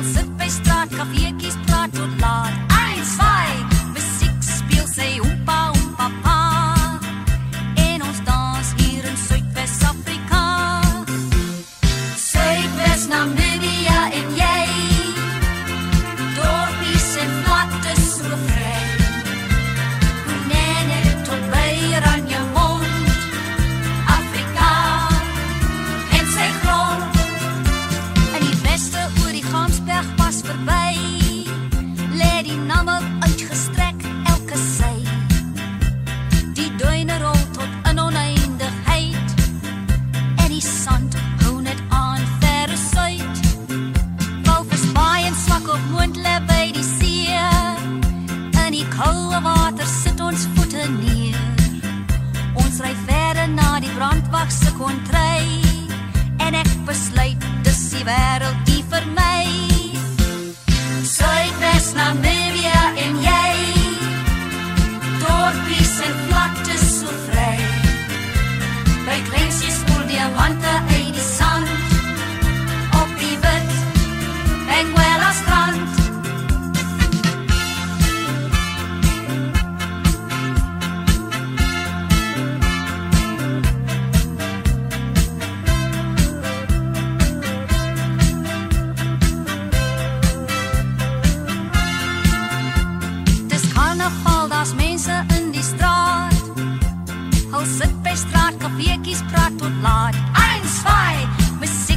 I'll sit koue water sit ons voete neer. Ons ry verder na die brandwag se kontry en ek besluit dis die wêreld die vir my praat, kapeetjies praat tot laat. 1 2